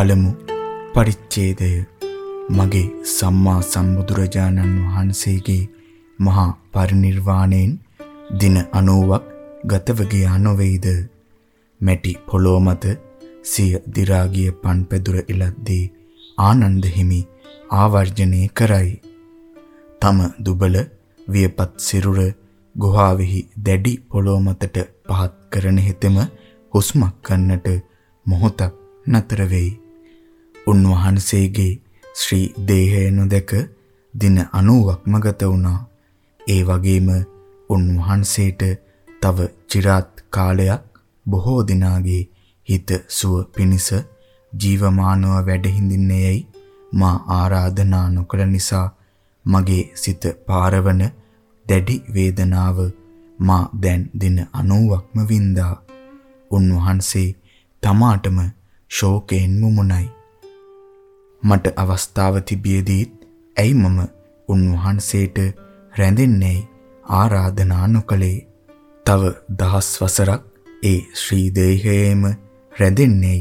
පළමු පරිච්ඡේදය. මගේ සම්මා සම්බුදුරජාණන් වහන්සේගේ මහා පරිනිර්වාණයෙන් දින 90ක් ගතව ගියා නොවේද? මැටි පොළොව මත සිය දි รา ගිය පන්පැදුර ඉලද්දී ආනන්ද හිමි ආවර්ජනය කරයි. තම දුබල වියපත් සිරුර ගුහාවෙහි දැඩි පොළොව මතට පහත් කරන හිතෙම හුස්මක් ගන්නට මොහොතක් නතර වෙයි. උන්වහන්සේගේ ශ්‍රී දේහය නොදක දින 90ක්ම ගත වුණා. ඒ වගේම උන්වහන්සේට තව চিරාත් කාලයක් බොහෝ දිනාගේ හිත සුව පිණිස ජීවමානව වැඩ හිඳින්නේයි මා ආරාධනා නොකළ නිසා මගේ සිත පාරවන දැඩි වේදනාව මා දැන් දින 90ක්ම වින්දා. උන්වහන්සේ තමාටම ශෝකයෙන් මුමුණයි. මට අවස්ථාව තිබියදීත් ඇයි මම උන්වහන්සේට රැඳෙන්නේ ආරාධනා නොකළේ? තව දහස් වසරක් ඒ ශ්‍රී දේහයේම රැඳෙන්නේ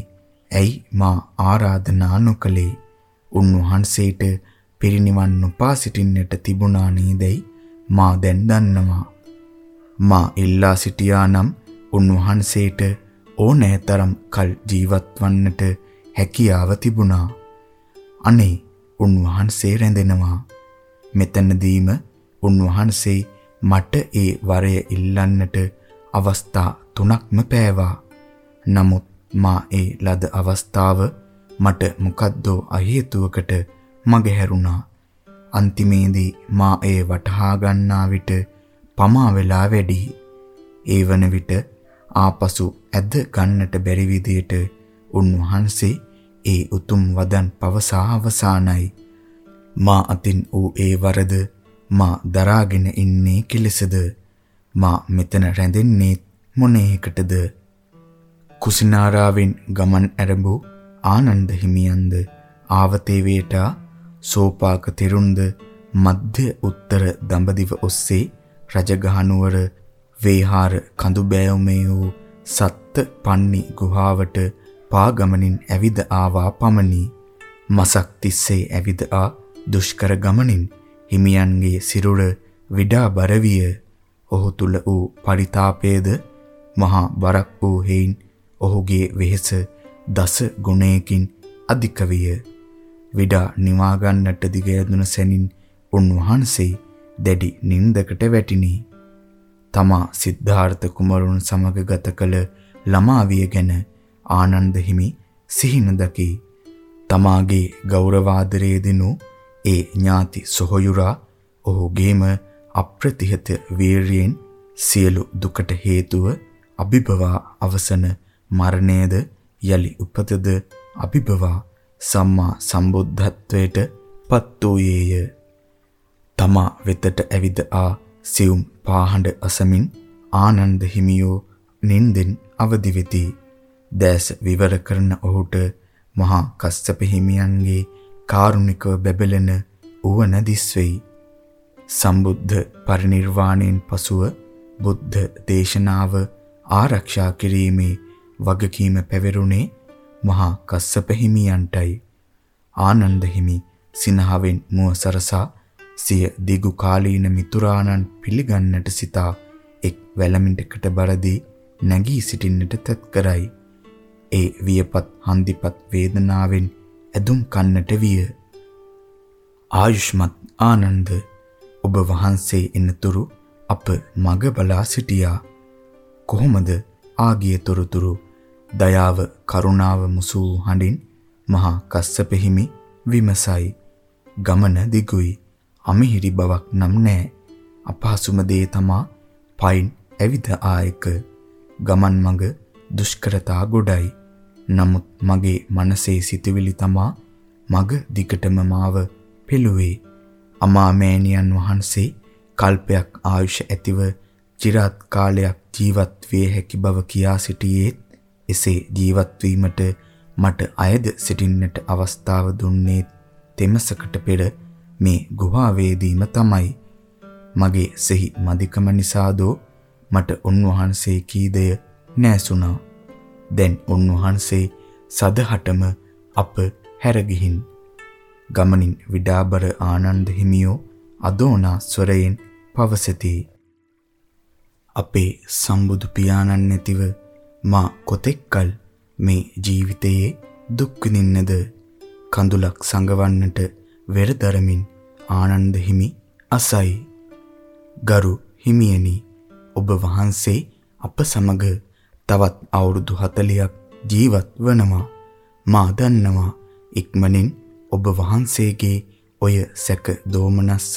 ඇයි මා ආරාධනා නොකළේ? උන්වහන්සේට පිරිනිවන් නොපා සිටින්නට තිබුණා නේදයි මා දැන් දන්නවා. මා ඉල්ලා සිටියා නම් උන්වහන්සේට ඕනෑතරම් කල් ජීවත් වන්නට හැකියාව තිබුණා. අනේ උන්වහන්සේ රැඳෙනවා. මෙතනදීම උන්වහන්සේ මට ඒ වරය ඉල්ලන්නට අවස්ථා තුනක්ම පෑවා. නමුත් මා ඒ ලද අවස්ථාව මට මොකද්දෝ අහේතුවකට මගහැරුණා. අන්තිමේදී මා ඒ වටහා ගන්නා විට පමා වෙලා වැඩි. ඒ වන විට ආපසු ඇද ගන්නට බැරි විදියට උන්වහන්සේ ඒ උතුම් වදන් පවසා අවසానයි. මා අතින් ඌ ඒ වරද මා දරාගෙන ඉන්නේ කෙලෙසද මා මෙතන රැඳෙන්නේ මොනේකටද කුසිනාරාවෙන් ගමන් ඇරඹු ආනන්ද හිමියන්ද ආවතේ වේටා සෝපාක තෙරුන්ද මධ්‍ය උත්තර දඹදිව ඔස්සේ රජගහනුවර වේහාර කඳු බෑවුමේ වූ සත්ත පන්නි ගුහාවට පාගමනින් ඇවිද ආවා පමණි. මසක් තිස්සේ ඇවිද ආ දුෂ්කර ගමනින් හිමියන්ගේ සිරුර විඩා බර විය. ඔහු තුල වූ පරිතාපයේද මහා බරක් වූ හේයින් ඔහුගේ වෙහෙස දස ගුණයකින් අධික විය. විඩා නිවා ගන්නට දිග යදුන සැනින් උන්වහන්සේ දැඩි නින්දකට වැටිනි. තමා සිද්ධාර්ථ කුමරුන් සමග ගත කළ ළමාවිය ගැන ආනන්ද හිමි සිහින දකි. තමාගේ ගෞරවාදරයේ දිනු ඒ ඥාති සොහොයුරා ඔහුගේම අප්‍රතිහත වීරියෙන් සියලු දුකට හේතුව අභිභවා අවසන මරණයද යලි උපතද අභිභවා සම්මා සම්බුද්ධත්වයට පත් වූයේය. තමා වෙතට ඇවිද ආ සියුම් පාහඬ අසමින් ආනන්ද හිමියෝ නින්දෙන් අවදි වෙති. දැස විවර කරන ඔහුට මහා කස්සප හිමියන්ගේ කාරුණිකව බැබලෙන උවන දිස්වෙයි. සම්බුද්ධ පරිනිර්වාණයෙන් පසුව බුද්ධ දේශනාව ආරක්ෂා කිරීමේ වගකීම පැවරුණේ මහා කස්සප හිමියන්ටයි. ආනන්ද හිමි සිනහවෙන් මුව සරසා සිය දිගු කාලීන මිතුරාණන් පිළිගන්නට සිතා එක් වැලමින්ටකට බරදී නැගී සිටින්නට තත් කරයි. ඒ වියපත් හන්දිපත් වේදනාවෙන් ඇදුම් කන්නට විය. ආයුෂ්මත් ආනන්ද ඔබ වහන්සේ එනතුරු අප මග බලා සිටියා. කොහොමද ආගිය තොරතුරු දයාව කරුණාව මුසූ හඬින් මහා කස්සප හිමි විමසයි. ගමන දිගුයි. අමිහිරි බවක් නම් නෑ. අපහසුම දේ තමා පයින් ඇවිද ආයක ගමන් මඟ දුෂ්කරතා ගොඩයි. නමුත් මගේ මනසේ සිතුවිලි තමා මග දිගටම මාව පෙළුවේ. අමාමෑණියන් වහන්සේ කල්පයක් ආයුෂ ඇතිව চিරාත් කාලයක් ජීවත් විය හැකි බව කියා සිටියේත් එසේ ජීවත් වීමට මට අයද සිටින්නට අවස්ථාව දුන්නේ තෙමසකට පෙර මේ ගුහාවේදීම තමයි. මගේ සිහි මදිකම නිසාදෝ මට උන්වහන්සේ කී දෙය නැසුණා. දැන් උන්වහන්සේ සදහටම අප හැරගිහින් ගමනින් විඩාබර ආනන්ද හිමියෝ අදෝනා ස්වරයෙන් පවසති. අපේ සම්බුදු පියාණන් නැතිව මා කොතෙක්කල් මේ ජීවිතයේ දුක් විඳින්නද? කඳුලක් සංගවන්නට වෙරදරමින් ආනන්ද හිමි අසයි. ගරු හිමියනි ඔබ වහන්සේ අප සමග තවත් අවුරුදු 40ක් ජීවත් වනවා. මා දන්නවා ඉක්මනින් ඔබ වහන්සේගේ ඔය සැක දෝමනස්ස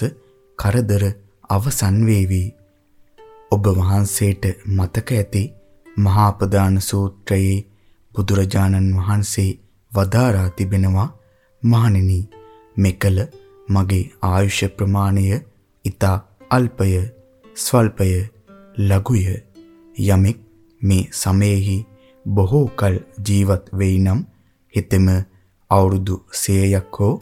කරදර අවසන් වේවි. ඔබ වහන්සේට මතක ඇති මහා ප්‍රදාන සූත්‍රයේ බුදුරජාණන් වහන්සේ වදාරා තිබෙනවා මහණෙනි මෙකල මගේ ආයුෂ ප්‍රමාණය ඊතා අල්පය ස්වල්පය ලඝුය යමෙක් මේ සමයේහි බොහෝ කල ජීවත් වෙයි නම් හිතෙම අවුරුදු 100ක් හෝ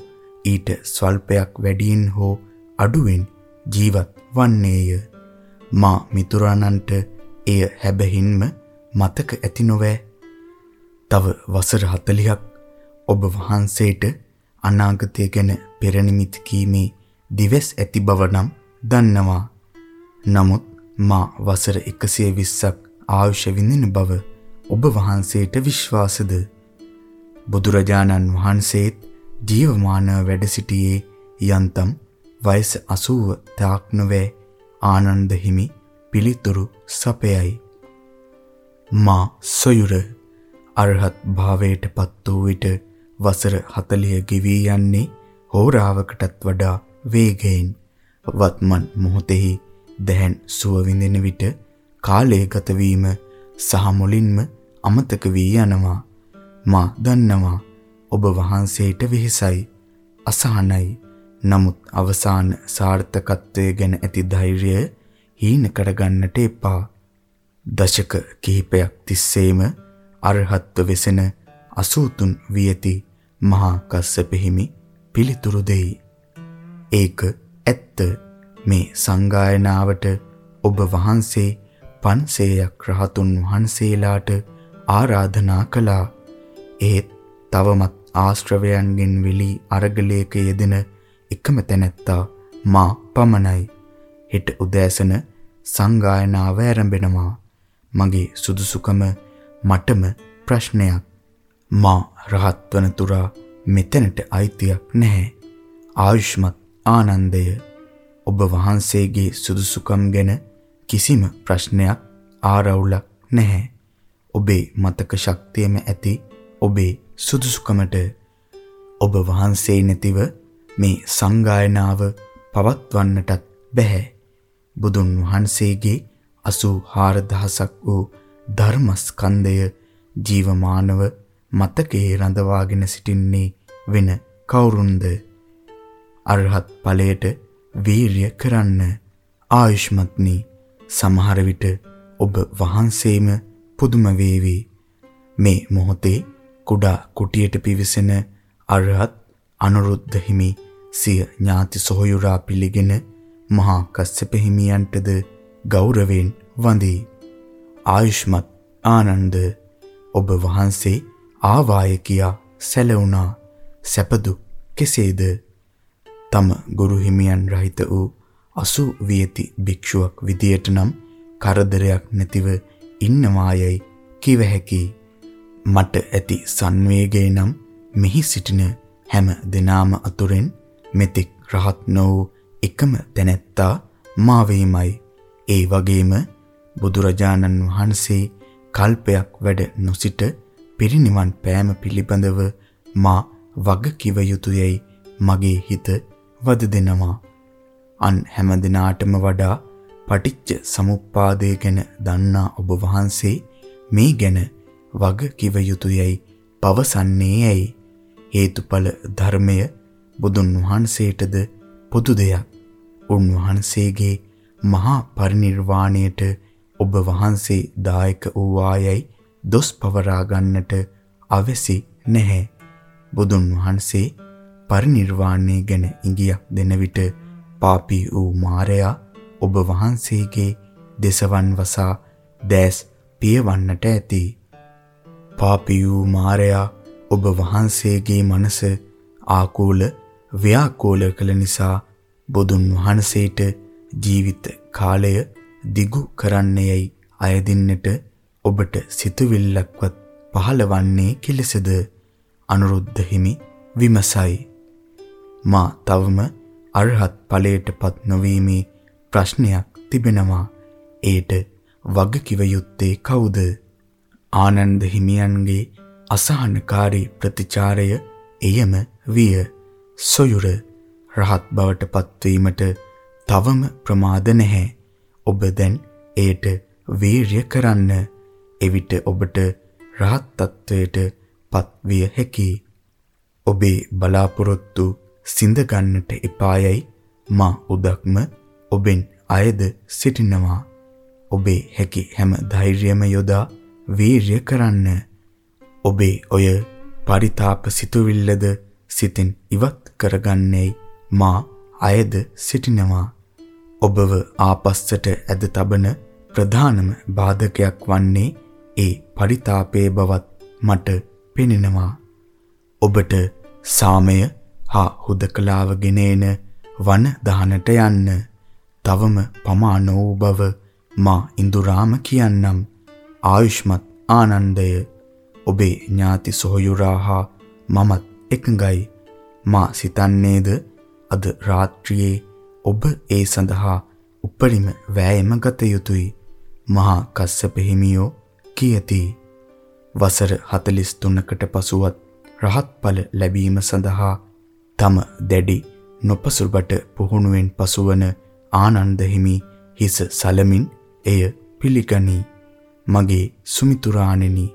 ඊට ස්වල්පයක් වැඩියෙන් හෝ අඩුවෙන් ජීවත් වන්නේය මා මිතුරාණන්ට එය හැබැහින්ම මතක ඇති නොවේ තව වසර 40ක් ඔබ වහන්සේට අනාගතය ගැන පෙරනිමිති කීමේ දිවස් ඇති බව නම් දන්නවා. නමුත් මා වසර 120ක් ආයුෂ විඳින බව ඔබ වහන්සේට විශ්වාසද? බුදුරජාණන් වහන්සේත් ජීවමානව වැඩ සිටියේ යන්තම් වයස 80 තාක් නොවේ ආනන්ද හිමි පිළිතුරු සපයයි. මා සොයුර අරහත් භාවයට පත් වූ විට වසර 40 ගෙවී යන්නේ හෝරාවකටත් වඩා වේගයෙන් වත්මන් මොහොතෙහි දැහැන් සුව විඳින විට කාලය ගත වීම සහ මුලින්ම අමතක වී යනවා. මා දන්නවා ඔබ වහන්සේට වෙහෙසයි අසහනයි. නමුත් අවසාන සාර්ථකත්වය ගැන ඇති ධෛර්යය හීන කරගන්නට එපා. දශක කිහිපයක් තිස්සේම අරහත්ව වෙසෙන 83 වියති මහා කස්සප හිමි පිළිතුරු දෙයි. ඒක ඇත්ත. මේ සංගායනාවට ඔබ වහන්සේ 500ක් රහතුන් වහන්සේලාට ආරාධනා කළා. ඒත් තවමත් ආශ්‍රවයන්ගෙන් විලි අරගලයක යෙදෙන එකම තැනැත්තා මා පමණයි. හෙට උදෑසන සංගායනාව ආරම්භෙනවා. මගේ සුදුසුකම මටම ප්‍රශ්නයක්. මා රහත් වන තුරා මෙතනට අයිතියක් නැහැ. ආයුෂ්මත් ආනන්දය ඔබ වහන්සේගේ සුදුසුකම් ගැන කිසිම ප්‍රශ්නයක් ආරවුලක් නැහැ. ඔබේ මතක ශක්තියම ඇති ඔබේ සුදුසුකමට ඔබ වහන්සේ නැතිව මේ සංගායනාව පවත්වන්නටත් බැහැ. බුදුන් වහන්සේගේ 84000ක් වූ ධර්මස්කන්ධය ජීවමානව මතකයේ රඳවාගෙන සිටින්නේ වෙන කවුරුන්ද? අරහත් ඵලයට වීරිය කරන්න ආයුෂ්මත්නි සමහර විට ඔබ වහන්සේම පුදුම වේවි. මේ මොහොතේ කුඩා කුටියට පිවිසෙන අරහත් අනුරුද්ධ හිමි සිය ඥාති සොහොයුරා පිළිගෙන මහා කස්සප හිමියන්ටද ගෞරවයෙන් වඳී. ආයුෂ්මත් ආනන්ද ඔබ වහන්සේ ආවාය කියා සැලුණා සැපදු කෙසේද? තම ගුරු හිමියන් රහිත වූ අසු වියති භික්ෂුවක් විදියට නම් කරදරයක් නැතිව ඉන්නවායයි කිව හැකි මට ඇති සංවේගය නම් මෙහි සිටින හැම දිනාම අතුරෙන් මෙතෙක් රහත් නො වූ එකම තැනැත්තා මා වීමයි ඒ වගේම බුදුරජාණන් වහන්සේ කල්පයක් වැඩ නොසිට පිරිනිවන් පෑම පිළිබඳව මා වග කිව යුතුයයි මගේ හිත වද දෙනවා. අන් හැම දිනාටම වඩා පටිච්ච සමුප්පාදය ගැන දන්නා ඔබ වහන්සේ මේ ගැන වග කිව යුතුයයි පවසන්නේ ඇයි? හේතුඵල ධර්මය බුදුන් වහන්සේටද පොදු දෙයක්. උන්වහන්සේගේ මහා පරිණිර්වාණයට ඔබ වහන්සේ දායක වූවායයි දොස් පවරා ගන්නට අවැසි නැහැ. බුදුන් වහන්සේ පරිණිර්වාණය ගැන ඉඟියක් දෙන විට පාපී වූ මාරයා ඔබ වහන්සේගේ දෙසවන් වසා දැස් පියවන්නට ඇති. පාපී වූ මාරයා ඔබ වහන්සේගේ මනස ආකූල ව්‍යාකූල කළ නිසා බුදුන් වහන්සේට ජීවිත කාලය දිගු කරන්නේයි අයදින්නට ඔබට සිතුවිල්ලක්වත් පහළවන්නේ කෙලෙසද අනුරුද්ධ හිමි විමසයි මා තවම අරහත් ඵලයටපත් නොවීමේ ප්‍රශ්නයක් තිබෙනවා. ඒට වග කිව යුත්තේ කවුද? ආනන්ද හිමියන්ගේ අසහනකාරී ප්‍රතිචාරය එයම විය. සොයුර රහත් බවට පත්වීමට තවම ප්‍රමාද නැහැ. ඔබ දැන් එයට වීරිය කරන්න. එවිට ඔබට රහත් තත්වයට පත්විය හැකියි ඔබේ බලාපොරොත්තු සිඳ ගන්නට එපායයි. මා උදක්ම ඔබෙන් අයද සිටිනවා. ඔබේ හැකි හැම ධෛර්යම යොදා වීරිය කරන්න. ඔබේ ඔය පරිතාප සිතුවිල්ලද සිතින් ඉවත් කරගන්නේ මා අයද සිටිනවා. ඔබව ආපස්සට ඇද තබන ප්‍රධානම බාධකයක් වන්නේ ඒ පරිතාපයේ බවත් මට පෙනෙනවා. ඔබට සාමය හා හුදකලාව ගෙනේන වන දහනට යන්න. තවම පමා නො බව මා ඉඳුරාම කියන්නම්. ආයුෂ්මත් ආනන්දය. ඔබේ ඥාති සොහයුරා හා මමත් එකඟයි. මා සිතන්නේද? අද රාත්‍රියේ ඔබ ඒ සඳහා උපරිම වෑයම ගත යුතුය. මහා කස්සප හිමියෝ කියති. වසර 43කට පසුවත් රහත් ඵල ලැබීම සඳහා තම දැඩි නොපසුබට පුහුණුවෙන් පසුවන ආනන්ද හිමි හිස සලමින් එය පිළිගනී. මගේ සුමිතුරාණෙනි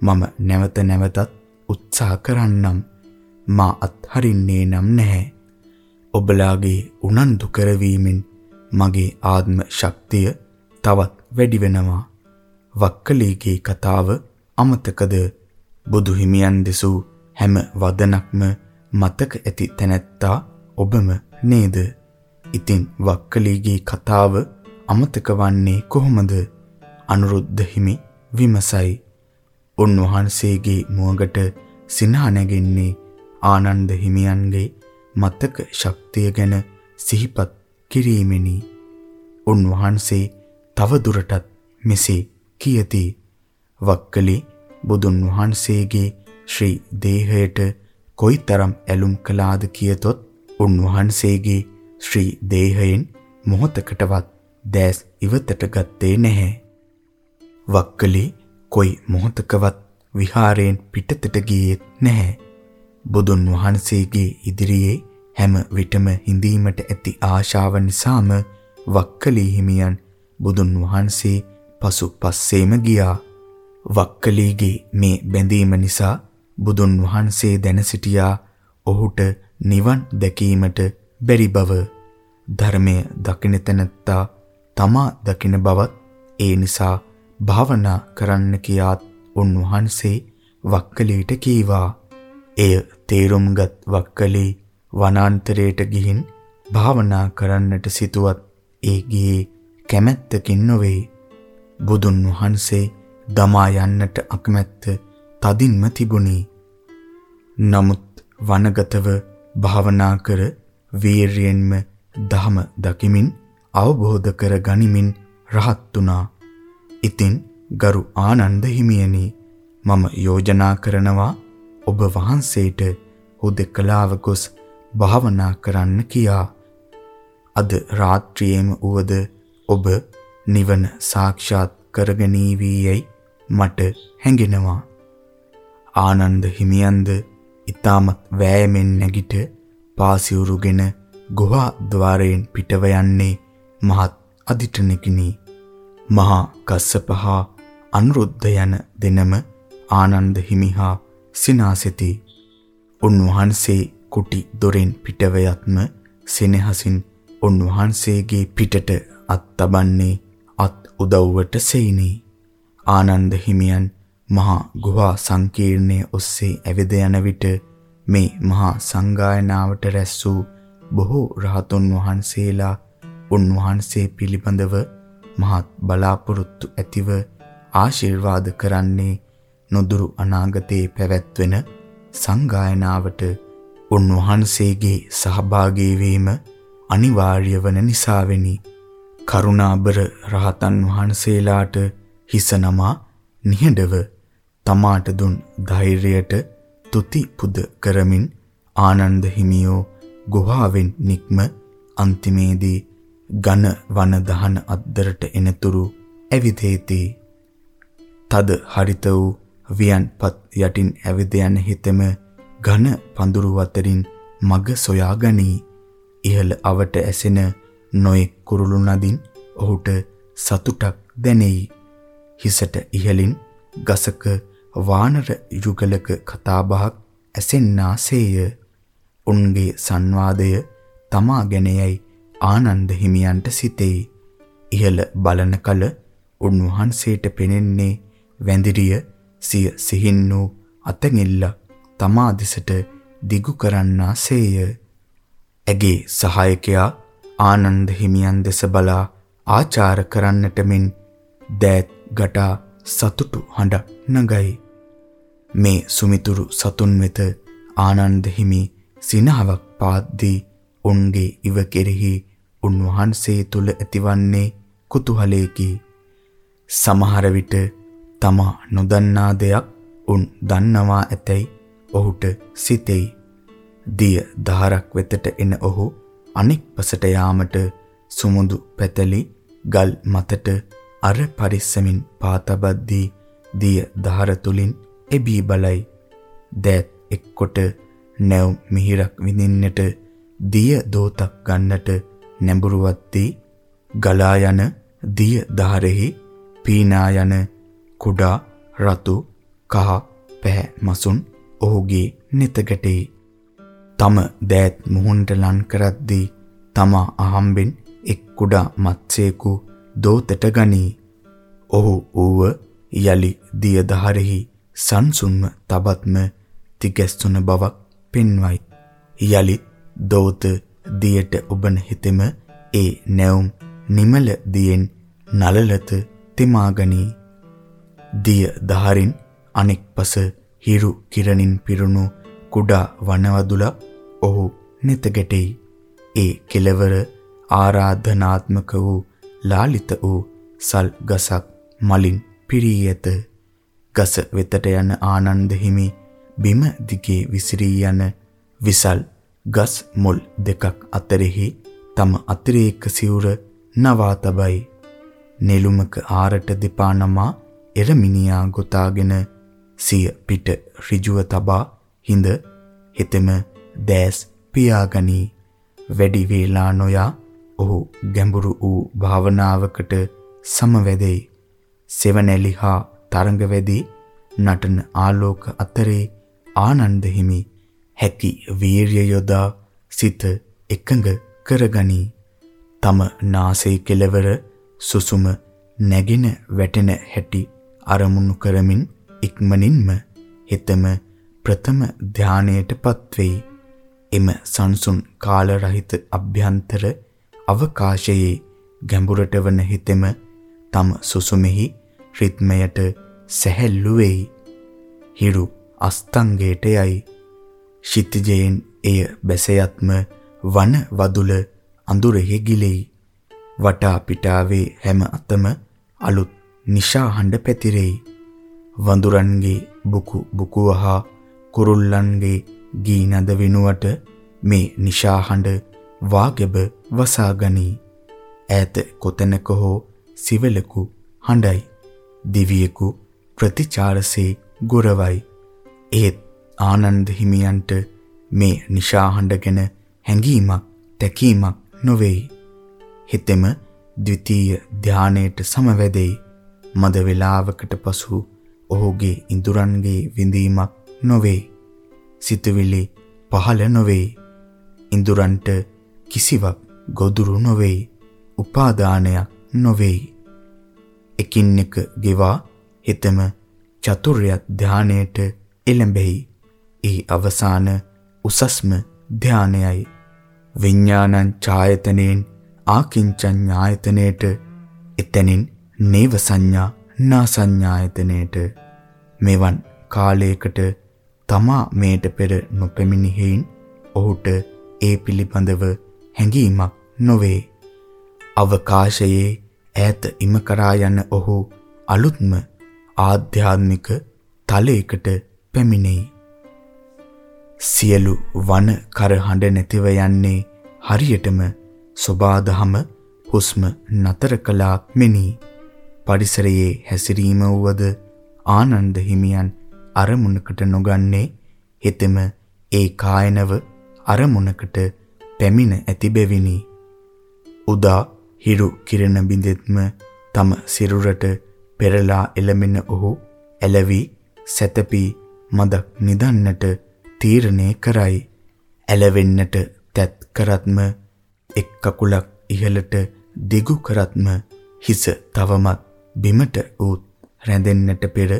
මම නැවත නැවතත් උත්සාහ කරන්නම්. මා අත්හරින්නේ නම් නැහැ. ඔබලාගේ උනන්දු කරවීමෙන් මගේ ආත්ම ශක්තිය තවත් වැඩි වෙනවා. වක්කලීගේ කතාව අමතකද? බුදු හිමියන් දෙසූ හැම වදනක්ම මතක ඇති තැනැත්තා ඔබම නේද? ඉතින් වක්කලීගේ කතාව අමතක වන්නේ කොහොමද? අනුරුද්ධ හිමි විමසයි. උන්වහන්සේගේ මුවගට සිනහ නැගෙන්නේ ආනන්ද හිමියන්ගේ මතක ශක්තිය ගැන සිහිපත් කිරීමෙනි. උන්වහන්සේ තව දුරටත් මෙසේ කියති. වක්කලි බුදුන් වහන්සේගේ ශ්‍රී දේහයට කොයිතරම් ඇලුම් කළාද කියතොත් උන්වහන්සේගේ ශ්‍රී දේහයෙන් මොහොතකටවත් දැස් ඉවතට ගත්තේ නැහැ. වක්කලි කොයි මොහොතකවත් විහාරයෙන් පිටතට ගියේත් නැහැ. බුදුන් වහන්සේගේ ඉදිරියේ හැම විටම හිඳීමට ඇති ආශාව නිසාම වක්කලී හිමියන් බුදුන් වහන්සේ පසු පස්සේම ගියා. වක්කලීගේ මේ බැඳීම නිසා බුදුන් වහන්සේ දැන සිටියා ඔහුට නිවන් දැකීමට බැරි බව. ධර්මය දකින තැනැත්තා තමා දකින බවත් ඒ නිසා භාවනා කරන්න කියාත් උන්වහන්සේ වක්කලීට කීවා. එය තේරුම්ගත් වක්කලී වනාන්තරයට ගිහින් භාවනා කරන්නට සිටුවත් ඒ ගියේ කැමැත්තකින් නොවේ. බුදුන් වහන්සේ දමා යන්නට අකමැත්ත තදින්ම තිබුණි. නමුත් වනගතව භාවනා කර වීරියෙන්ම ධම දකිමින් අවබෝධ කර ගනිමින් රහත් වුණා. ඉතින් ගරු ආනන්ද හිමියනි මම යෝජනා කරනවා ඔබ වහන්සේට හුදකලාව ගොස් භාවනා කරන්න කියා. අද රාත්‍රියේම උවද ඔබ නිවන සාක්ෂාත් කරගනීවි මට හැඟෙනවා. ආනන්ද හිමියන්ද ඊටමත් වෑයමෙන් නැගිට පාසිවුරුගෙන ගුහා ద్వාරයෙන් පිටව යන්නේ මහත් අදිටනකිනි. මහා කස්සපහා අනුරුද්ධ යන දෙනම ආනන්ද හිමිහා සිනාසෙති. උන්වහන්සේ කුටි දොරෙන් පිටව යත්ම සෙනෙහසින් උන්වහන්සේගේ පිටට අත් තබන්නේ අත් උදව්වට සෙයිනි. ආනන්ද හිමියන් මහා ගුහා සංකීර්ණයේ ඔස්සේ ඇවිද යන විට මේ මහා සංගායනාවට රැස් වූ බොහෝ රහතුන් වහන්සේලා උන්වහන්සේ පිළිබඳව මහත් බලාපොරොත්තු ඇතිව ආශිර්වාද කරන්නේ නොදුරු අනාගතයේ පැවැත්වෙන සංගායනාවට උන්වහන්සේගේ සහභාගී වීම අනිවාර්ය වන නිසාවෙනි. කරුණාබර රහතන් වහන්සේලාට හිස නමා නිහඬව තමාට දුන් ධෛර්යයට තුති පුද කරමින් ආනන්ද හිමියෝ ගුහාවෙන් නික්ම අන්තිමේදී ඝන වන දහන අද්දරට එනතුරු ඇවිදේති. තද හරිත වූ වියන්පත් යටින් ඇවිද යන හිතෙම ඝන පඳුරු අතරින් මග සොයා ගනී. ඉහළ අවට ඇසෙන නොයෙක් කුරුළු නදින් ඔහුට සතුටක් දැනෙයි. හිසට ඉහළින් ගසක වානර යුගලක කතාබහක් ඇසෙන්නාසේය. උන්ගේ සංවාදය තමා ගැනයයි ආනන්ද හිමියන්ට සිතෙයි. ඉහළ බලන කල උන්වහන්සේට පෙනෙන්නේ වැඳිරිය සිය සිහින් වූ අතගිල්ල තමා දෙසට දිගු කරන්නාසේය. ඇගේ සහායකයා ආනන්ද හිමියන් දෙස බලා ආචාර කරන්නට මෙන් දෑත් ගටා සතුටු හඬ නගයි. මේ සුමිතුරු සතුන් වෙත ආනන්ද හිමි සිනහවක් පාද්දී උන්ගේ ඉව කෙරෙහි උන්වහන්සේ තුල ඇතිවන්නේ කුතුහලයකි. සමහර විට තමා නොදන්නා දෙයක් උන් දන්නවා ඇතැයි ඔහුට සිතෙයි. දිය දහරක් වෙතට එන ඔහු අනෙක් පසට යාමට සුමුදු පැතලි ගල් මතට අර පරිස්සමින් පාතබද්දී දිය දහර තුලින් එබී බලයි. දෑත් එක්කොට නැව් මිහිරක් විඳින්නට දිය දෝතක් ගන්නට නැඹුරුවත්දී ගලා යන දිය දහරෙහි පීනා යන කුඩා රතු කහ පැහැ මසුන් ඔහුගේ නිතගැටේ. තම දෑත් මුහුණට ලන් කරද්දී තමා අහම්බෙන් එක් කුඩා මත්සේකු දෝතට ගනී. ඔහු ඌව යලි දිය දහරෙහි සංසුන්ව තබත්ම තිගැස්සුන බවක් පෙන්වයි. යලිත් දෝත දියට ඔබන හිතෙම ඒ නැවුම් නිමල දියෙන් නලලත තෙමාගනී. දිය දහරින් අනෙක් පස හිරු කිරණින් පිරුණු කුඩා වනවදුලක් ඔහු නෙත ගැටෙයි. ඒ කෙලවර ආරාධනාත්මක වූ ලාලිත වූ සල් ගසක් මලින් පිරී ඇත. ගස වෙතට යන ආනන්ද හිමි බිම දිගේ විසිරී යන විසල් ගස් මුල් දෙකක් අතරෙහි තම අතිරේක සිවුර නවා තබයි. නෙළුමක ආරට දෙපා නමා එරමිනියා ගොතාගෙන සිය පිට ඍජුව තබා හිඳ හිතෙම දැස් පියාගනී. වැඩි වේලා නොයා ඔහු ගැඹුරු වූ භාවනාවකට සමවැදෙයි. සෙවණැලි හා තරඟ වැදී නටන ආලෝක අතරේ ආනන්ද හිමි හැකි වීරිය යොදා සිත එකඟ කරගනී. තම නාසයේ කෙළවර සුසුම නැගින වැටෙන හැටි අරමුණු කරමින් ඉක්මනින්ම හිතම ප්‍රථම ධානයටපත් වෙයි. එම සංසුන් කාල රහිත අභ්‍යන්තර අවකාශයේ ගැඹුරට වන හිතෙම තම සුසුමෙහි රිද්මයට සැහැල්ලු වෙයි. හිරු අස්තංගයට යයි. ශිතිජයෙන් එය බැසයත්ම වන වදුල අඳුරෙහි ගිලෙයි. වටා පිටාවේ හැම අතම අලුත් නිශාහඬ පැතිරෙයි. වඳුරන්ගේ බුකු බුකුවහා කුරුල්ලන්ගේ ගී නද වෙනුවට මේ නිශාහඬ වාගෙබ වසාගනී. ඈත කොතැනක හෝ සිවලකු හඬයි. දිවියෙකු ප්‍රතිචාරසේ ගොරවයි. ඒත් ආනන්ද හිමියන්ට මේ නිශාහඬ ගැන හැඟීමක් තැකීමක් නොවේයි. හිතෙම ද්විතීය ධානයට සමවැදෙයි. මද වේලාවකට පසු ඔහුගේ ඉඳුරන්ගේ විඳීමක් නොවේ. සිතුවිලි පහළ නොවේ. ඉඳුරන්ට කිසිවක් ගොදුරු නොවේ. උපාදානයක් නොවේ. එකින් එක ගෙවා හිතම චතුර්ය ධානයට එළඹෙයි. ඒ අවසාන උසස්ම ධානයයි. විඥානං ඡායතනෙන් ආකින්චඤ්ඤායතනේට එතනින් නේව සංඥා නා සංඥායතනේට මෙවන් කාලයකට තමා මේට පෙර නොපැමිණි හේයින් ඔහුට ඒ පිළිබඳව හැඟීමක් නොවේ. අවකාශයේ ඈත ඉම කරා යන ඔහු අලුත්ම ආධ්‍යාත්මික තලයකට පැමිණෙයි. සියලු වන කර හඬ නැතිව යන්නේ හරියටම සබාදහම හුස්ම නතර කළාක් මෙනි. පරිසරයේ හැසිරීම වුවද ආනන්ද හිමියන් අරමුණකට නොගන්නේ හෙතෙම ඒ කායනව අරමුණකට පැමිණ ඇති බැවිනි. උදා හිරු කිරණ බිඳෙත්ම තම සිරුරට පෙරලා එළමෙන ඔහු ඇලවි සැතපි මදක් නිදන්නට තීරණය කරයි. ඇලවෙන්නට තැත් කරත්ම එක් කකුලක් ඉහළට දිගු කරත්ම හිස තවමත් බිමට උත් රැඳෙන්නට පෙර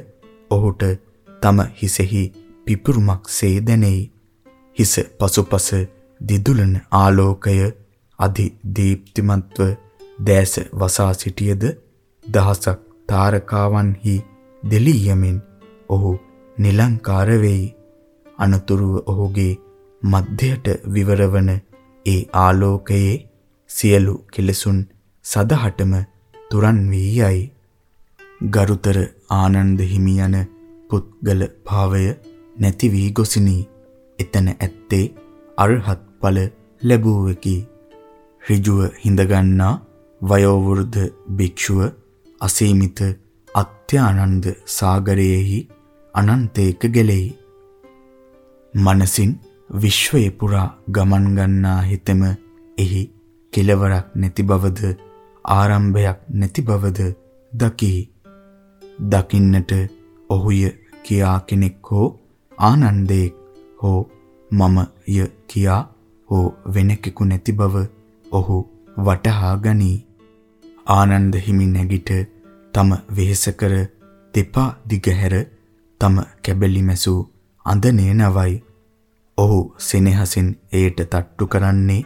ඔහුට තම හිසෙහි පිපුරුමක් සේ දැනෙයි. හිස පසුපස දිදුලන ආලෝකය අධි දීප්තිමත්ව දැස වසා සිටියද දහසක් තාරකාවන්හි දෙලී යමින් ඔහු නිලංකාර වෙයි. අනතුරුව ඔහුගේ මධ්‍යයට විවරවන ඒ ආලෝකයේ සියලු කෙලෙසුන් සදහටම තුරන් වී යයි. ගරුතර ආනන්ද හිමි යන පුද්ගල භාවය නැති වී ගොසිනි. එතන ඇත්තේ අරහත් ඵල ලැබුවෙකි. ඍජුව හිඳගන්නා වයෝවෘද්ධ භික්ෂුව අසීමිත අත්‍යානන්ද සාගරයේහි අනන්තයක ගැලෙයි. මනසින් විශ්වය පුරා ගමන් ගන්නා හිතෙම එහි කෙලවරක් නැති බවද ආරම්භයක් නැති බවද දකි. දකින්නට ඔහුය කියා කෙනෙක් හෝ ආනන්දෙක් හෝ මමය කියා හෝ වෙනකෙකු නැති බව ඔහු වටහා ගනී. ආනන්ද හිමි නැගිට තම වෙහෙස කර දෙපා දිගහැර තම කැබලි මැසූ අඳනේ නවයි. ඔහු සෙනෙහසින් එයට තට්ටු කරන්නේ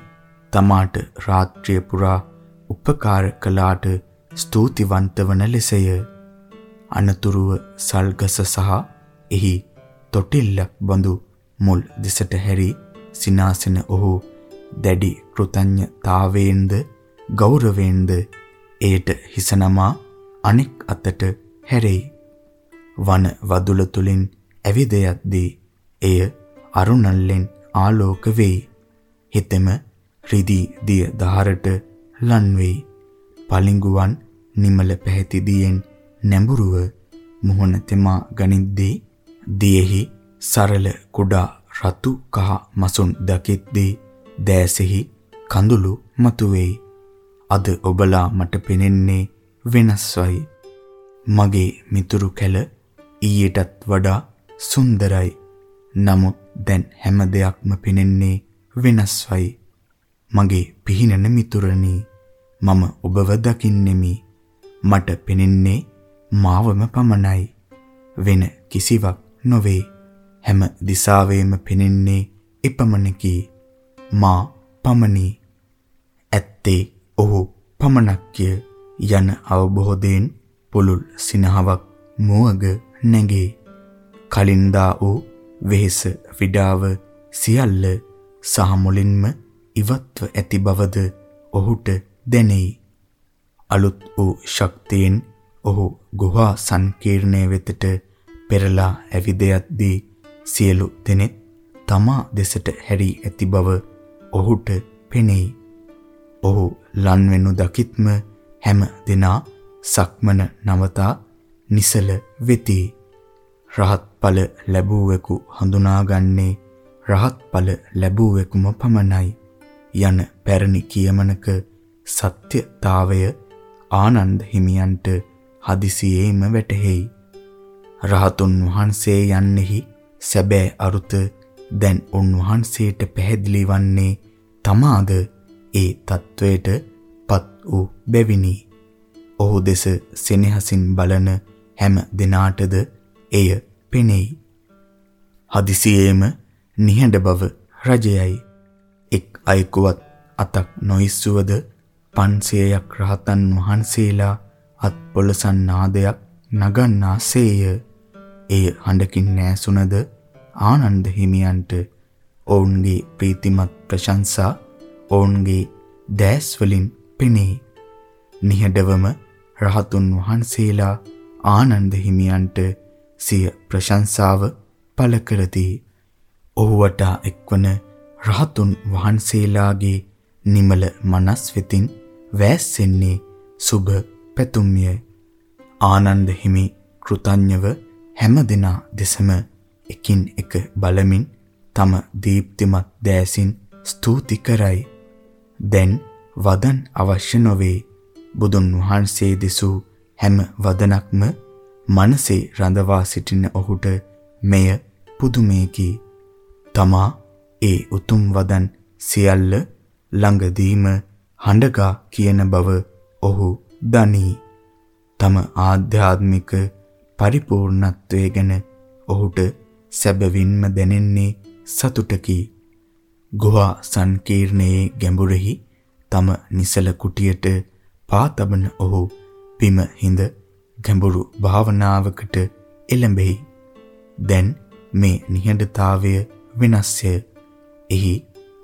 තමාට රාත්‍රිය පුරා උපකාර කළාට ස්තුතිවන්ත වන ලෙසය. අනතුරුව සල්ගස සහ එහි තොටිල්ලක් බඳු මුල් දිසට හැරි සිනාසෙන ඔහු දැඩි කෘතඥතාවයෙන්ද ගෞරවයෙන්ද එයට හිස නමා අනෙක් අතට හැරෙයි. වන වදුල තුලින් ඇවිද යද්දී එය අරුණල්ලෙන් ආලෝක වෙයි. හිතෙම රිදී දිය දහරට ලන් වෙයි. පලිඟුවන් නිමල පැහැති දියෙන් නැඹුරුව මුහුණ තෙමා ගනිද්දී දියෙහි සරල කුඩා රතු කහ මසුන් දකිද්දී දෑසෙහි කඳුළු මතුවේයි. අද ඔබලා මට පෙනෙන්නේ වෙනස්වයි. මගේ මිතුරු කැල ඊයටත් වඩා සුන්දරයි. නමුත් දැන් හැම දෙයක්ම පෙනෙන්නේ වෙනස්වයි. මගේ පිහිනන මිතුරනි මම ඔබව දකින්නෙමි. මට පෙනෙන්නේ මාවම පමණයි. වෙන කිසිවක් නොවේ. හැම දිසාවෙම පෙනෙන්නේ එපමණකි. මා පමණි. ඇත්තේ ඔහු පමණක්ය යන අවබෝධයෙන් පුළුල් සිනහවක් මුවග නැගේ. කලින්දා වූ වෙහෙස විඩාව සියල්ල සහ මුලින්ම ඉවත්ව ඇති බවද ඔහුට දැනෙයි. අලුත් වූ ශක්තියෙන් ඔහු ගුහා සංකීර්ණය වෙතට පෙරලා ඇවිද යද්දී සියලු දෙනෙත් තමා දෙසට හැරී ඇති බව ඔහුට පෙනෙයි. ඔහු ලන්වෙනු දකිත්ම හැම දිනා සක්මන නවතා නිසල වෙති. රහත් ඵල ලැබුවෙකු හඳුනාගන්නේ රහත් ඵල ලැබුවෙකුම පමණයි යන පැරණි කියමනක සත්‍යතාවය ආනන්ද හිමියන්ට හදිසියේම වැටහෙයි. රහතුන් වහන්සේ යන්නෙහි සැබෑ අරුත දැන් උන්වහන්සේට පැහැදිලි වන්නේ තමාද ඒ తත්වයට පත් වූ බැවිනි. ඔහු දෙස සෙනෙහසින් බලන හැම දිනාටද එය පෙනෙයි. හදිසියේම නිහඬ බව රජයයි. එක් අයෙකුවත් අතක් නොයිස්සුවද 500ක් රහතන් වහන්සේලා අත් පොළසන් නාදයක් නගන්නාසේය. එය හඬකින් නෑසුනද ආනන්ද හිමියන්ට ඔවුන්ගේ ප්‍රීතිමත් ප්‍රශංසා ඔවුන්ගේ දැස් වලින් පෙනේ. නිහඬවම රහතුන් වහන්සේලා ආනන්ද හිමියන්ට සිය ප්‍රශංසාව පළ කරති. ඔහු වටා එක්වන රහතුන් වහන්සේලාගේ නිමල මනස් වෙතින් වැස්සෙන්නේ සුබ පැතුම්ය. ආනන්ද හිමි කෘතඥව හැමදෙනා දෙසම එකින් එක බලමින් තම දීප්තිමත් දෑසින් ස්තුති කරයි. දැන් වදන් අවශ්‍ය නොවේ. බුදුන් වහන්සේ දෙසූ හැම වදනක්ම මනසේ රඳවා සිටින ඔහුට මෙය පුදුමේකි. තමා ඒ උතුම් වදන් සියල්ල ළඟදීම හඬගා කියන බව ඔහු දනී. තම ආධ්‍යාත්මික පරිපූර්ණත්වයේ ගැන ඔහුට සැබවින්ම දැනෙන්නේ සතුටකි. ගුහා සංකීර්ණයේ ගැඹුරෙහි තම නිසල කුටියට පාතබන ඔහු බිම හිඳ ගැඹුරු භාවනාවකට එළඹෙහි. දැන් මේ නිහඬතාවය වෙනස්ය. එහි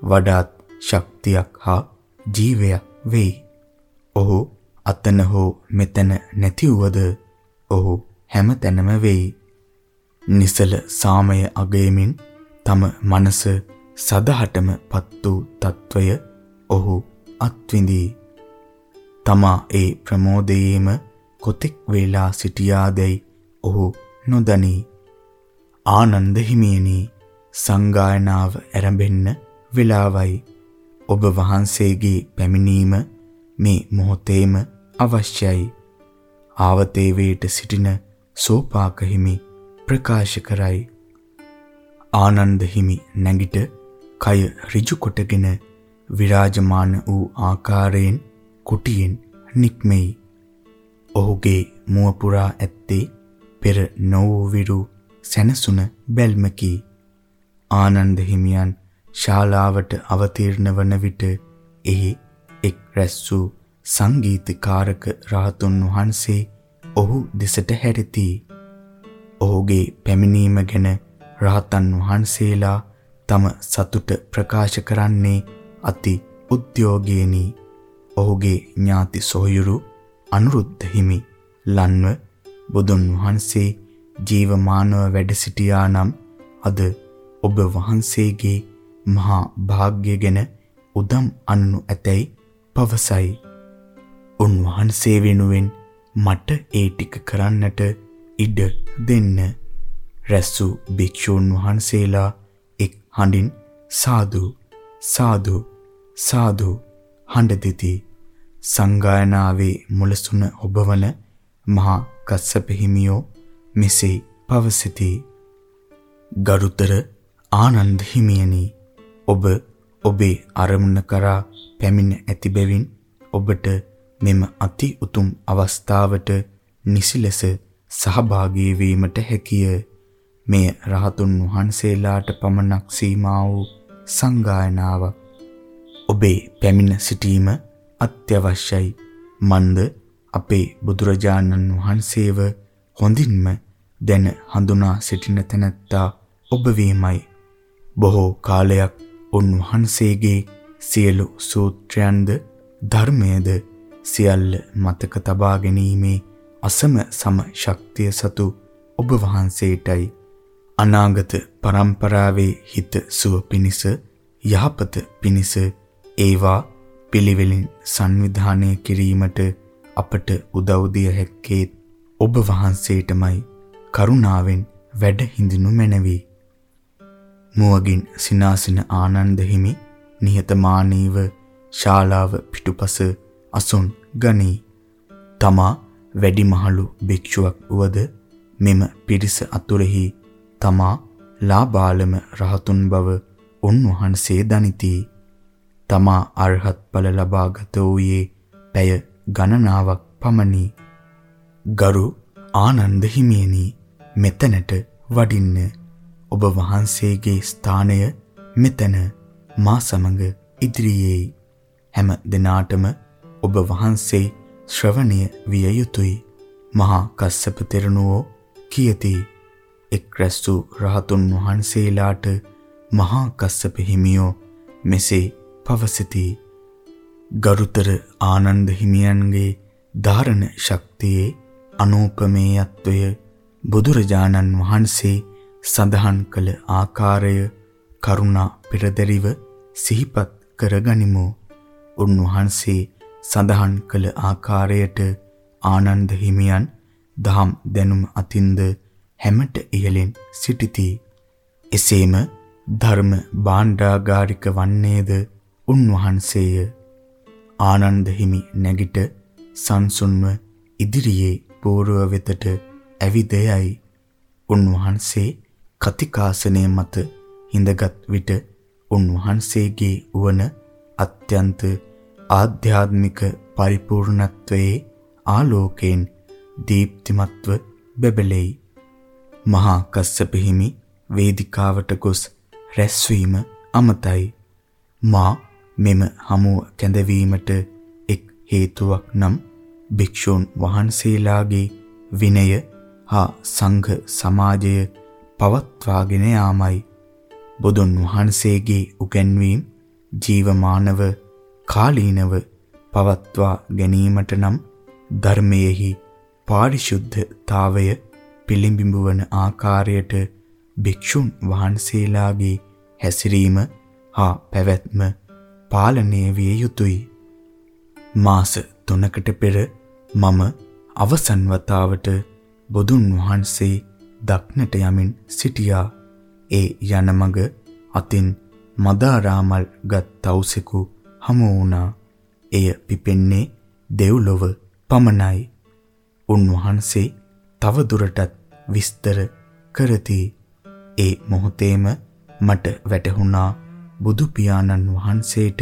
වඩාත් ශක්තියක් හා ජීවයක් වෙයි. ඔහු අතන හෝ මෙතන නැතිවද ඔහු හැමතැනම වෙයි. නිසල සාමය අගයමින් තම මනස සදහටම පත් වූ తত্ত্বය ඔහු අත්විඳී. තමා ඒ ප්‍රමෝදයේම කොතෙක් වේලා සිටියාදැයි ඔහු නොදනී. ආනන්ද හිමියනි සංගායනාව ඇරඹෙන්න වෙලාවයි. ඔබ වහන්සේගේ පැමිණීම මේ මොහොතේම අවශ්‍යයි. ආවතේ වේට සිටින සෝපාක හිමි ප්‍රකාශ කරයි. ආනන්ද හිමි නැගිට කය ඍජු කොටගෙන විරාජමාන වූ ආකාරයෙන් කුටියෙන් නික්මෙයි. ඔහුගේ මුව පුරා ඇත්තේ පෙර නොවූ සැනසුන බැල්මකි. ආනන්ද හිමියන් ශාලාවට අවතීර්ණ වන විට එහි එක් රැස් වූ සංගීතකාරක රහතුන් වහන්සේ ඔහු දෙසට හැරිති. ඔහුගේ පැමිණීම ගැන රහතන් වහන්සේලා තම සතුට ප්‍රකාශ කරන්නේ අති උද්‍යෝගයෙනි. ඔහුගේ ඥාති සොහයුරු අනුරුද්ධ හිමි ලන්ව බුදුන් වහන්සේ ජීවමානව වැඩ සිටියා නම් අද ඔබ වහන්සේගේ මහා වාග්ය ගැන උදම් අන්නු ඇතැයි පවසයි. උන්වහන්සේ වෙනුවෙන් මට ඒ ටික කරන්නට ඉඩ දෙන්න. රැස්සු භික්ෂූන් වහන්සේලා එක් හඬින් සාදු සාදු සාදු හඬ දෙති. සංගායනාවේ මුලසුන ඔබවන මහා කස්සප හිමියෝ මෙසේ පවසති. ගරුතර ආනන්ද හිමියනි ඔබ ඔබේ අරමුණ කරා පැමිණ ඇති බැවින් ඔබට මෙම අති උතුම් අවස්ථාවට නිසි ලෙස සහභාගී වීමට හැකිය. මෙය රහතුන් වහන්සේලාට පමණක් සීමා වූ සංගායනාවක්. ඔබේ පැමිණ සිටීම අත්‍යවශ්‍යයි. මන්ද අපේ බුදුරජාණන් වහන්සේව හොඳින්ම දැන හඳුනා සිටින තැනැත්තා ඔබ වීමයි. බොහෝ කාලයක් උන්වහන්සේගේ සියලු සූත්‍රයන්ද ධර්මයේද සියල්ල මතක තබා ගැනීමේ අසම සම ශක්තිය සතු ඔබ වහන්සේටයි අනාගත පරම්පරාවේ හිත සුව පිණිස යහපත පිණිස ඒවා පිළිවෙලින් සංවිධානය කිරීමට අපට උදව් දිය හැක්කේ ඔබ වහන්සේටමයි කරුණාවෙන් වැඩ හිඳිනු මැනවි. මුවගින් සිනාසින ආනන්ද හිමි නිහතමානීව ශාලාව පිටුපස අසුන් ගනී. තමා වැඩිමහලු භික්ෂුවක් වුවද මෙම පිරිස අතුරෙහි තමා ලාබාලම රහතුන් බව උන්වහන්සේ දනිති. තමා අරහත් ඵල ලබාගත වූයේ පැය ගණනාවක් පමණි. ගරු ආනන්ද හිමියනි මෙතනට වඩින්න ඔබ වහන්සේගේ ස්ථානය මෙතන මා සමග ඉදිරියේ හැම දිනාටම ඔබ වහන්සේ ශ්‍රවණීය විය යුතුය මහා කස්සප තෙරණුවෝ කියති එක් රැස්තු රහතුන් වහන්සේලාට මහා කස්සප හිමියෝ මෙසේ පවසති. ගරුතර ආනන්ද හිමියන්ගේ ධාරණ ශක්තියේ අනූපමේයත්වය බුදුරජාණන් වහන්සේ සඳහන් කළ ආකාරය කරුණා පෙරදරිව සිහිපත් කරගනිමු. උන්වහන්සේ සඳහන් කළ ආකාරයට ආනන්ද හිමියන් දහම් දැනුම අතින්ද හැමට ඉහළින් සිටිති. එසේම ධර්ම භාණ්ඩාගාරික වන්නේද උන්වහන්සේය. ආනන්ද හිමි නැගිට සංසුන්ව ඉදිරියේ පූර්ව වෙතට ඇවිද යයි. උන්වහන්සේ කතිකාසනය මත හිඳගත් විට උන්වහන්සේගේ උවන අත්‍යන්ත ආධ්‍යාත්මික පරිපූර්ණත්වයේ ආලෝකයෙන් දීප්තිමත්ව බැබලෙයි. මහා කස්සප හිමි වේදිකාවට ගොස් රැස්වීම අමතයි. මා මෙම හමුව කැඳවීමට එක් හේතුවක් නම් භික්ෂූන් වහන්සේලාගේ විනය හා සංඝ සමාජය පවත්වාගෙන යාමයි. බුදුන් වහන්සේගේ උගන්වීම් ජීවමානව කාලීනව පවත්වා ගැනීමට නම් ධර්මයෙහි පාරිශුද්ධතාවය පිළිඹිඹු වන ආකාරයට භික්ෂුන් වහන්සේලාගේ හැසිරීම හා පැවැත්ම පාලනය විය යුතුය. මාස 3කට පෙර මම අවසන් වතාවට බුදුන් වහන්සේ දක්නට යමින් සිටියා. ඒ යන මඟ අතින් මදාරාමල් ගත් තවුසෙකු හමු වුණා. එය පිපෙන්නේ දෙව්ලොව පමණයි. උන්වහන්සේ තව දුරටත් විස්තර කරති. ඒ මොහොතේම මට වැටහුණා බුදු පියාණන් වහන්සේට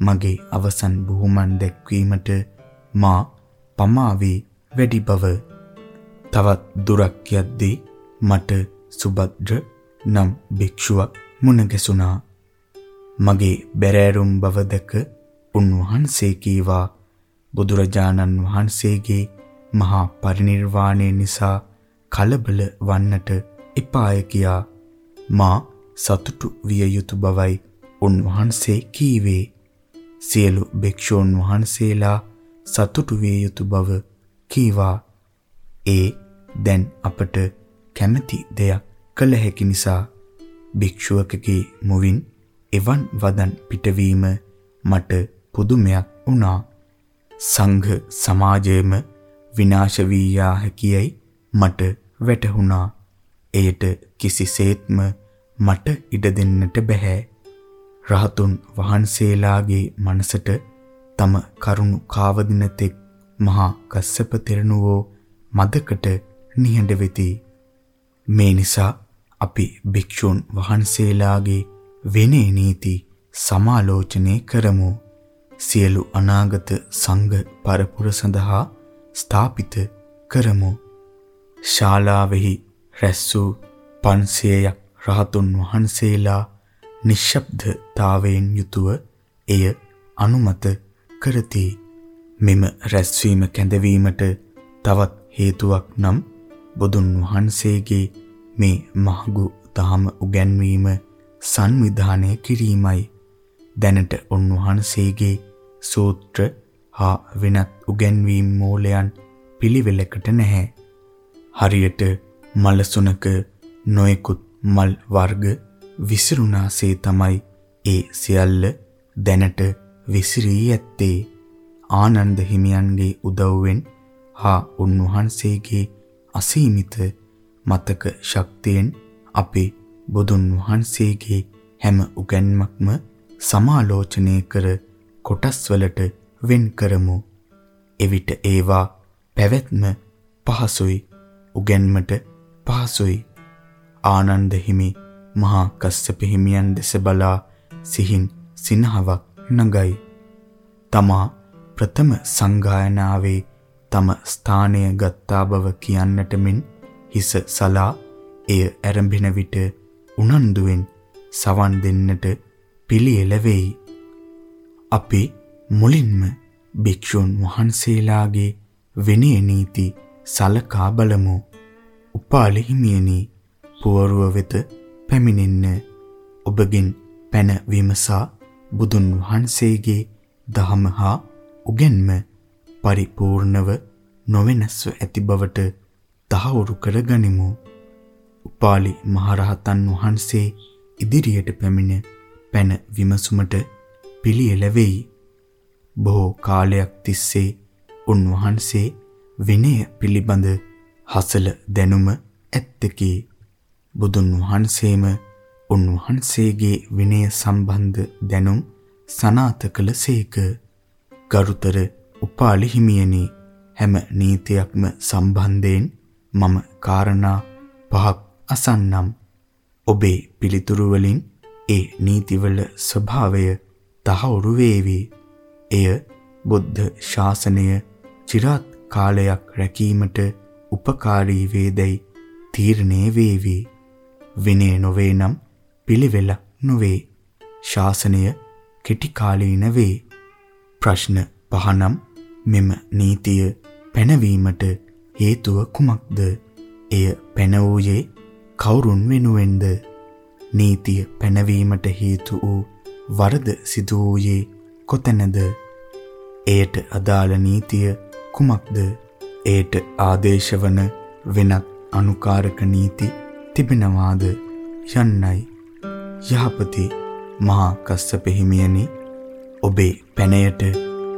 මගේ අවසන් බුහුමන් දැක්වීමට මා පමාවී වැඩි බව. තවත් දුරක් යද්දී මට සුබද්‍ර නම් භික්ෂුවක් මුණ ගැසුණා. මගේ බැරෑරුම් බව දැක උන්වහන්සේ කීවා. බුදුරජාණන් වහන්සේගේ මහා පරිනිර්වාණය නිසා කලබල වන්නට එපාය කියා. මා සතුටු විය යුතු බවයි උන්වහන්සේ කීවේ. සියලු භික්ෂූන් වහන්සේලා සතුටු විය යුතු බව කීවා. ඒ දැන් අපට කැමැති දෙයක් කළ හැකි නිසා භික්ෂුවකගේ මුවින් එවන් වදන් පිටවීම මට පුදුමයක් වුණා. සංඝ සමාජයේම විනාශ වී යා හැකියයි මට වැටහුණා. එයට කිසිසේත්ම මට ඉඩ දෙන්නට බෑ රහතුන් වහන්සේලාගේ මනසට තම කරුණු කාවදින තෙක් මහා කස්සප තෙරණුවෝ මදකට නිහඬ වෙති. මේ නිසා අපි භික්ෂුන් වහන්සේලාගේ විනය නීති සමාලෝචනය කරමු. සියලු අනාගත සංඝ පරපුර සඳහා ස්ථාපිත කරමු. ශාලාවෙහි රැස් වූ 500ක් රහතුන් වහන්සේලා නිශ්ශබ්දතාවයෙන් යුතුව එය අනුමත කරති. මෙම රැස්වීම කැඳවීමට තවත් හේතුවක් නම් බුදුන් වහන්සේගේ මේ මහඟු දහම උගන්වීම සංවිධානය කිරීමයි. දැනට උන්වහන්සේගේ සූත්‍ර හා වෙනත් උගන්වීම් මූලයන් පිළිවෙලකට නැහැ. හරියට මලසුනක නොයෙකුත් මල් වර්ග විසිරුණාසේ තමයි ඒ සියල්ල දැනට විසිරී ඇත්තේ. ආනන්ද හිමියන්ගේ උදව්වෙන් හා උන්වහන්සේගේ අසීමිත මතක ශක්තියෙන් අපි බුදුන් වහන්සේගේ හැම උගන්මක්ම සමාලෝචනය කර කොටස්වලට වෙන් කරමු. එවිට ඒවා පැවැත්ම පහසුයි උගන්මට පහසුයි. ආනන්ද හිමි මහා කස්සප හිමියන් දෙස බලා සිහින් සිනහවක් නගයි. තමා ප්‍රථම සංගායනාවේ තම ස්ථානය ගත්තා බව කියන්නට මෙන් හිස සලා එය ඇරඹෙන විට උනන්දුවෙන් සවන් දෙන්නට පිළියෙල වෙයි. අපි මුලින්ම භික්ෂුන් වහන්සේලාගේ විනය නීති සලකා බලමු. උපාලි හිමියනි පුවරුව වෙත පැමිණෙන්න ඔබගෙන් පැන විමසා බුදුන් වහන්සේගේ දහම හා උගෙන්ම පරිපූර්ණව නොවෙනස්ව ඇති බවට තහවුරු කර ගනිමු. උපාලි මහරහතන් වහන්සේ ඉදිරියට පැමිණ පැන විමසුමට පිළියෙල වෙයි. බොහෝ කාලයක් තිස්සේ උන්වහන්සේ විනය පිළිබඳ හසල දැනුම ඇත්තකි. බුදුන් වහන්සේම උන්වහන්සේගේ විනය සම්බන්ධ දැනුම් සනාත කළසේක. ගරුතර උපාලි හිමියනි හැම නීතියක්ම සම්බන්ධයෙන් මම කාරණා පහක් අසන්නම්. ඔබේ පිළිතුරු වලින් ඒ නීතිවල ස්වභාවය තහවුරු වේවි. එය බුද්ධ ශාසනය চিරාත් කාලයක් රැකීමට උපකාරී වේදයි තීරණය වේවි. විනය නොවේ නම් පිළිවෙල නොවේ. ශාසනය කෙටි කාලීන වේ. ප්‍රශ්න පහනම් මෙම නීතිය පැනවීමට හේතුව කුමක්ද? එය පැනවූයේ කවුරුන් වෙනුවෙන්ද? නීතිය පැනවීමට හේතු වූ වරද සිදු වූයේ කොතැනද? එයට අදාළ නීතිය කුමක්ද? එයට ආදේශවන වෙනත් අනුකාරක නීති තිබෙනවාද යන්නයි යහපති මහා කස්සප හිමියනි ඔබේ පැනයට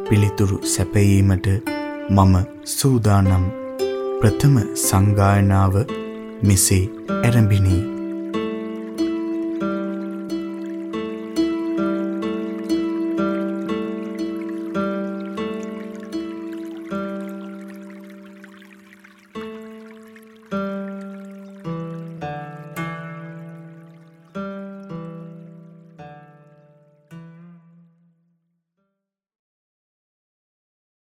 පිළිතුරු සැපයීමට මම සූදානම් ප්‍රථම සංගායනාව මෙසේ ආරම්භිනී